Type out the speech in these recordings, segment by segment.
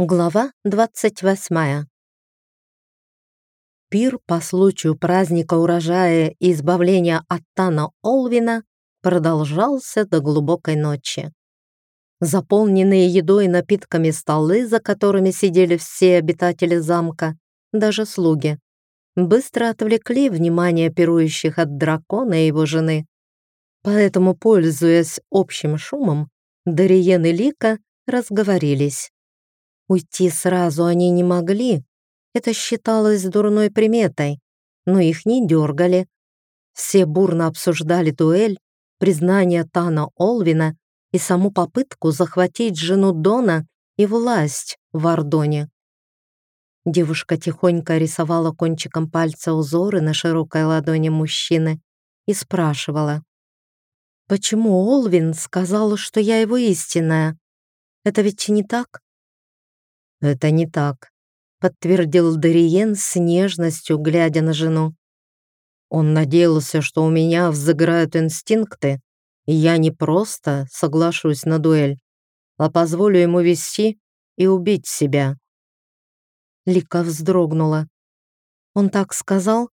Глава 28. Пир по случаю праздника урожая и избавления от Тана Олвина продолжался до глубокой ночи. Заполненные едой и напитками столы, за которыми сидели все обитатели замка, даже слуги, быстро отвлекли внимание пирующих от дракона и его жены. Поэтому, пользуясь общим шумом, Дариен и Лика разговорились. Уйти сразу они не могли. Это считалось дурной приметой, но их не дергали. Все бурно обсуждали дуэль, признание Тана Олвина и саму попытку захватить жену Дона и власть в Ордоне. Девушка тихонько рисовала кончиком пальца узоры на широкой ладони мужчины и спрашивала. «Почему Олвин сказал, что я его истинная? Это ведь не так?» «Это не так», — подтвердил Дариен с нежностью, глядя на жену. Он надеялся, что у меня взыграют инстинкты, и я не просто соглашусь на дуэль, а позволю ему вести и убить себя. Лика вздрогнула. Он так сказал?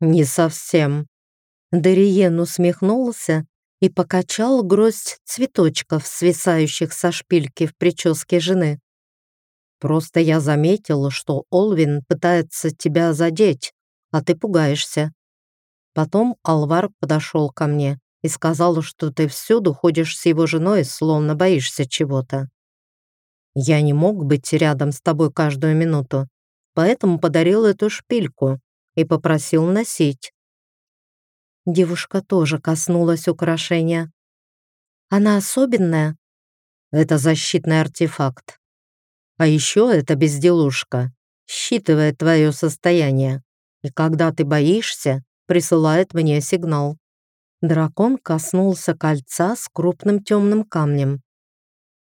Не совсем. Дариен усмехнулся и покачал гроздь цветочков, свисающих со шпильки в прическе жены. Просто я заметил, что Олвин пытается тебя задеть, а ты пугаешься. Потом Алвар подошел ко мне и сказал, что ты всюду ходишь с его женой, словно боишься чего-то. Я не мог быть рядом с тобой каждую минуту, поэтому подарил эту шпильку и попросил носить. Девушка тоже коснулась украшения. Она особенная? Это защитный артефакт. А еще эта безделушка считывает твое состояние, и когда ты боишься, присылает мне сигнал. Дракон коснулся кольца с крупным темным камнем.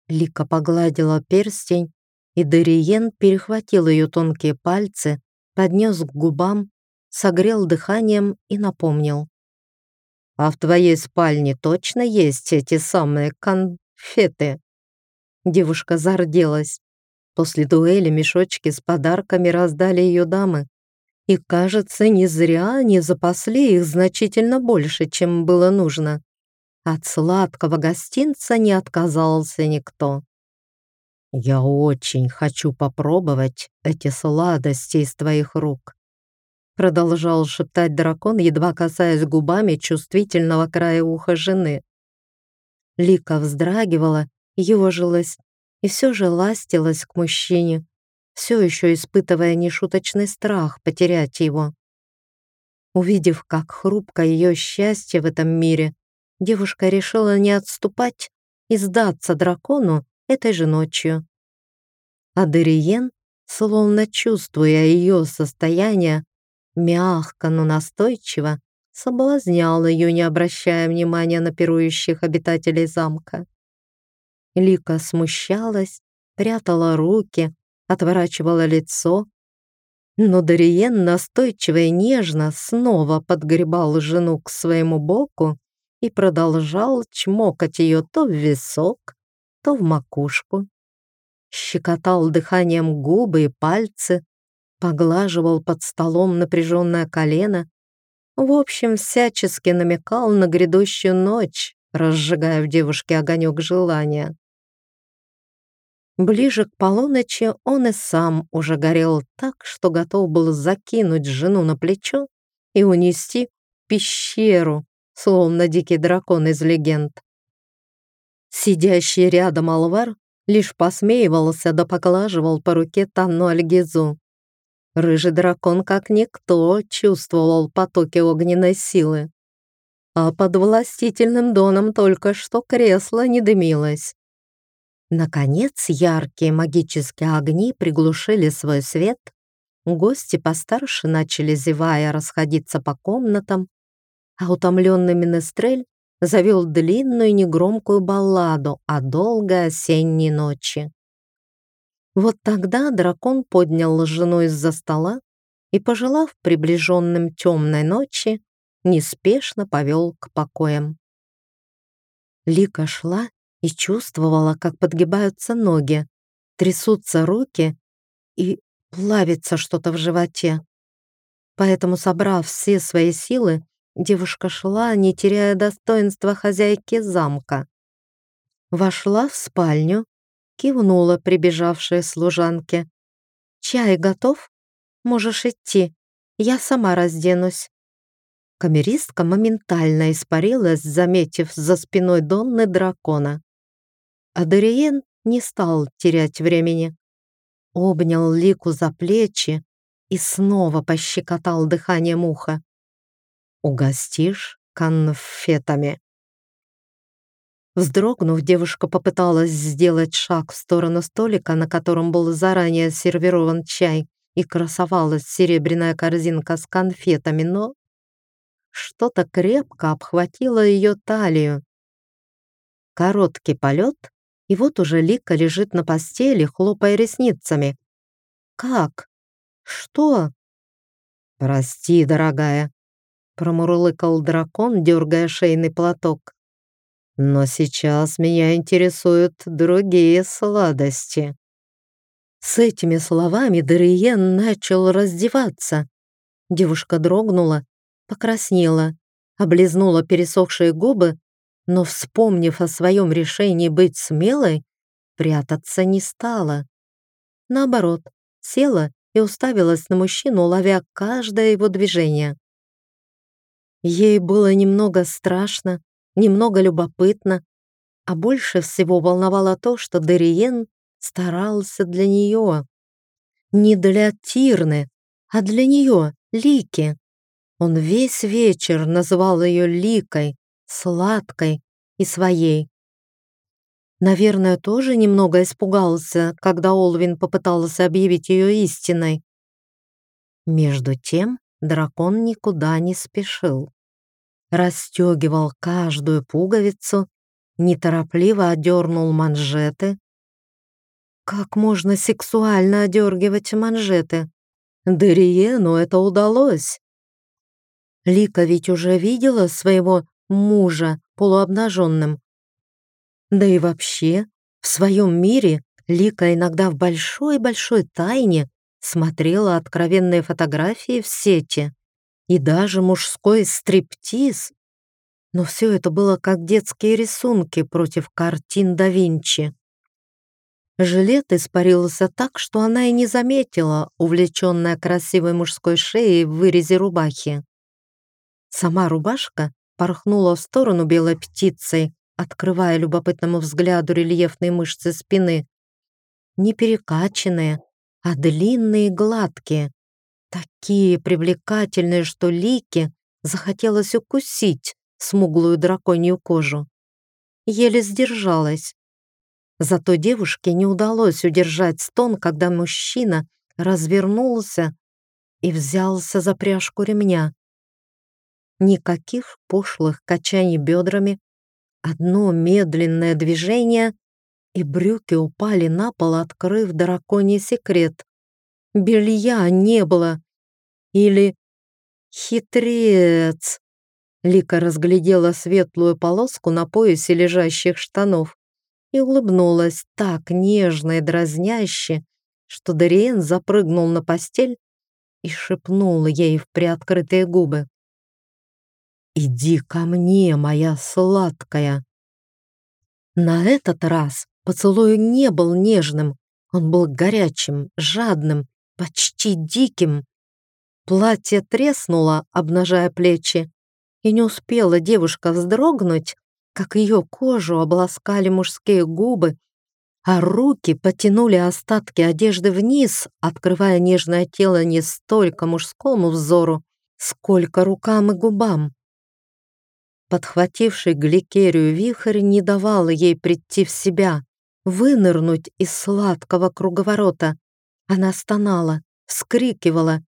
Лика погладила перстень, и Дариен перехватил ее тонкие пальцы, поднес к губам, согрел дыханием и напомнил. «А в твоей спальне точно есть эти самые конфеты?» Девушка зарделась. После дуэли мешочки с подарками раздали ее дамы. И, кажется, не зря они запасли их значительно больше, чем было нужно. От сладкого гостинца не отказался никто. «Я очень хочу попробовать эти сладости из твоих рук», продолжал шептать дракон, едва касаясь губами чувствительного края уха жены. Лика вздрагивала, ежилась, и все же ластилась к мужчине, все еще испытывая нешуточный страх потерять его. Увидев, как хрупко ее счастье в этом мире, девушка решила не отступать и сдаться дракону этой же ночью. А словно чувствуя ее состояние, мягко, но настойчиво соблазнял ее, не обращая внимания на пирующих обитателей замка. Лика смущалась, прятала руки, отворачивала лицо. Но Дариен настойчиво и нежно снова подгребал жену к своему боку и продолжал чмокать ее то в висок, то в макушку. Щекотал дыханием губы и пальцы, поглаживал под столом напряженное колено, в общем, всячески намекал на грядущую ночь, разжигая в девушке огонек желания. Ближе к полуночи он и сам уже горел так, что готов был закинуть жену на плечо и унести в пещеру, словно дикий дракон из легенд. Сидящий рядом Алвар лишь посмеивался да поглаживал по руке Танну Альгизу. Рыжий дракон, как никто, чувствовал потоки огненной силы. А под властительным доном только что кресло не дымилось. Наконец, яркие магические огни приглушили свой свет, гости постарше начали, зевая, расходиться по комнатам, а утомленный Менестрель завел длинную негромкую балладу о долгой осенней ночи. Вот тогда дракон поднял жену из-за стола и, пожелав приближенным темной ночи, неспешно повел к покоям. Лика шла и чувствовала, как подгибаются ноги. трясутся руки и плавится что-то в животе. Поэтому, собрав все свои силы, девушка шла, не теряя достоинства хозяйки замка. Вошла в спальню, кивнула прибежавшей служанке. «Чай готов? Можешь идти, я сама разденусь». Камеристка моментально испарилась, заметив за спиной Донны дракона. Адериен не стал терять времени. Обнял Лику за плечи и снова пощекотал дыханием уха. «Угостишь конфетами?» Вздрогнув, девушка попыталась сделать шаг в сторону столика, на котором был заранее сервирован чай, и красовалась серебряная корзинка с конфетами, но что-то крепко обхватило ее талию. Короткий полет, и вот уже Лика лежит на постели, хлопая ресницами. «Как? Что?» «Прости, дорогая», — промурлыкал дракон, дергая шейный платок. «Но сейчас меня интересуют другие сладости». С этими словами Дариен начал раздеваться. Девушка дрогнула покраснела, облизнула пересохшие губы, но, вспомнив о своем решении быть смелой, прятаться не стала. Наоборот, села и уставилась на мужчину, ловя каждое его движение. Ей было немного страшно, немного любопытно, а больше всего волновало то, что Дериен старался для нее. Не для Тирны, а для нее, Лики. Он весь вечер называл ее Ликой, сладкой и своей. Наверное, тоже немного испугался, когда Олвин попытался объявить ее истиной. Между тем дракон никуда не спешил. Расстегивал каждую пуговицу, неторопливо одернул манжеты. Как можно сексуально одергивать манжеты? Дериену это удалось. Лика ведь уже видела своего мужа полуобнаженным. Да и вообще, в своем мире Лика иногда в большой-большой тайне смотрела откровенные фотографии в сети и даже мужской стриптиз. Но все это было как детские рисунки против картин да Винчи. Жилет испарился так, что она и не заметила, увлеченная красивой мужской шеей в вырезе рубахи. Сама рубашка порхнула в сторону белой птицей, открывая любопытному взгляду рельефные мышцы спины. Не перекачанные, а длинные и гладкие. Такие привлекательные, что Лике захотелось укусить смуглую драконью кожу. Еле сдержалась. Зато девушке не удалось удержать стон, когда мужчина развернулся и взялся за пряжку ремня. Никаких пошлых качаний бедрами, одно медленное движение, и брюки упали на пол, открыв драконий секрет. Белья не было. Или хитрец. Лика разглядела светлую полоску на поясе лежащих штанов и улыбнулась так нежно и дразняще, что Дариен запрыгнул на постель и шепнул ей в приоткрытые губы. «Иди ко мне, моя сладкая!» На этот раз поцелуй не был нежным, он был горячим, жадным, почти диким. Платье треснуло, обнажая плечи, и не успела девушка вздрогнуть, как ее кожу обласкали мужские губы, а руки потянули остатки одежды вниз, открывая нежное тело не столько мужскому взору, сколько рукам и губам. Подхвативший гликерию вихрь не давал ей прийти в себя, вынырнуть из сладкого круговорота. Она стонала, вскрикивала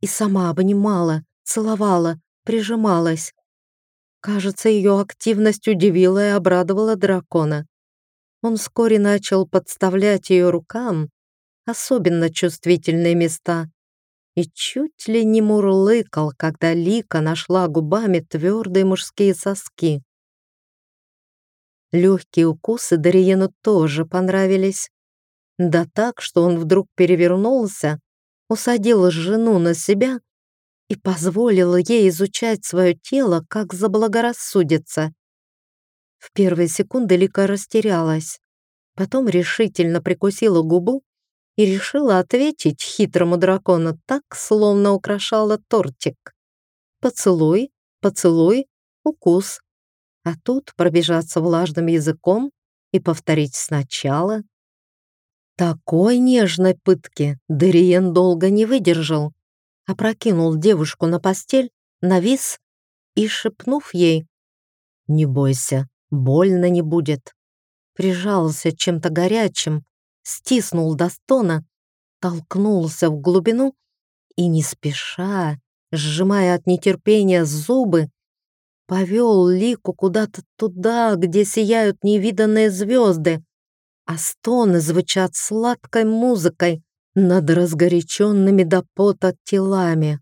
и сама обнимала, целовала, прижималась. Кажется, ее активность удивила и обрадовала дракона. Он вскоре начал подставлять ее рукам особенно чувствительные места, и чуть ли не мурлыкал, когда Лика нашла губами твердые мужские соски. Легкие укусы Дариену тоже понравились. Да так, что он вдруг перевернулся, усадил жену на себя и позволил ей изучать свое тело, как заблагорассудится. В первые секунды Лика растерялась, потом решительно прикусила губу и решила ответить хитрому дракону так, словно украшала тортик. Поцелуй, поцелуй, укус. А тут пробежаться влажным языком и повторить сначала. Такой нежной пытки Дериен долго не выдержал. Опрокинул девушку на постель, навис и, шепнув ей «Не бойся, больно не будет», прижался чем-то горячим, стиснул до стона, толкнулся в глубину и не спеша, сжимая от нетерпения зубы, повел Лику куда-то туда, где сияют невиданные звезды, а стоны звучат сладкой музыкой над разгоряченными до пота телами.